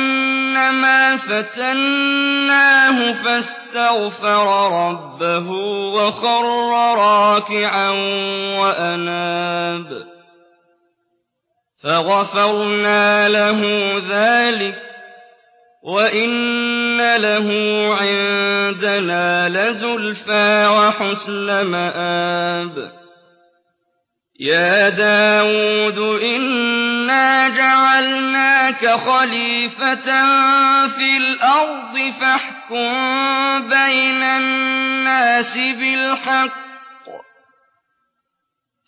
فَتَنَّاهُ فَاسْتَغْفَرَ رَبَّهُ وَخَرَّ رَاكِعًا وَأَنَابَ فَغَفَرْنَا لَهُ ذَٰلِكَ ۖ وَإِنَّ لَهُ عِندَنَا لَزُلْفَىٰ وَحُسْنَ مَآبٍ يَا دَاوُودُ إِنَّا جَعَلْنَاكَ خَلِيفَةً فِي الْأَرْضِ فَاحْكُم بَيْنَ النَّاسِ بِالْحَقِّ.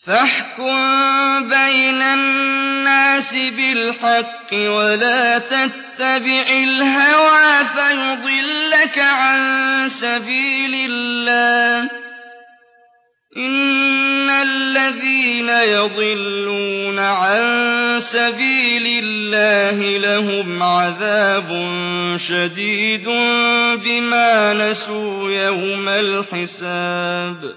فاحكم بين الناس بالحق ولا تتبع الهوى فيضلك عن سبيل الله. إن الذين يضلون عن سبيل الله لهم عذاب شديد بما نسوا يوم الحساب.